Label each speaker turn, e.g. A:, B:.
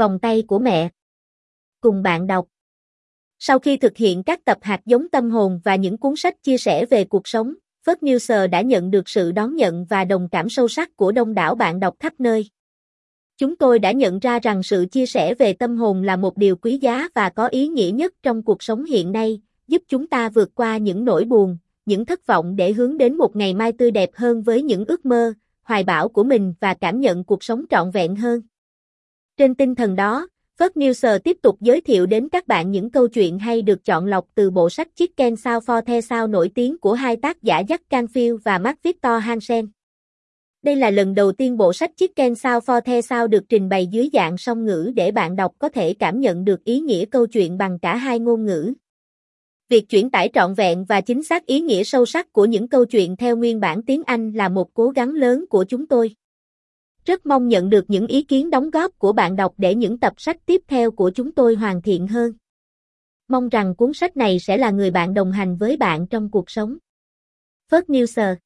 A: Vòng tay của mẹ. Cùng bạn đọc. Sau khi thực hiện các tập hạt giống tâm hồn và những cuốn sách chia sẻ về cuộc sống, Phất Newser đã nhận được sự đón nhận và đồng cảm sâu sắc của đông đảo bạn đọc khắp nơi. Chúng tôi đã nhận ra rằng sự chia sẻ về tâm hồn là một điều quý giá và có ý nghĩa nhất trong cuộc sống hiện nay, giúp chúng ta vượt qua những nỗi buồn, những thất vọng để hướng đến một ngày mai tươi đẹp hơn với những ước mơ, hoài bão của mình và cảm nhận cuộc sống trọn vẹn hơn. Trên tinh thần đó, Phớt Newser tiếp tục giới thiệu đến các bạn những câu chuyện hay được chọn lọc từ bộ sách Chicken Sao for the Sao nổi tiếng của hai tác giả Jack Canfield và Mark Victor Hansen. Đây là lần đầu tiên bộ sách Chicken Sao for the Sao được trình bày dưới dạng song ngữ để bạn đọc có thể cảm nhận được ý nghĩa câu chuyện bằng cả hai ngôn ngữ. Việc chuyển tải trọn vẹn và chính xác ý nghĩa sâu sắc của những câu chuyện theo nguyên bản tiếng Anh là một cố gắng lớn của chúng tôi. Rất mong nhận được những ý kiến đóng góp của bạn đọc để những tập sách tiếp theo của chúng tôi hoàn thiện hơn. Mong rằng cuốn sách này sẽ là người bạn đồng hành với bạn trong cuộc sống. Phớt Newser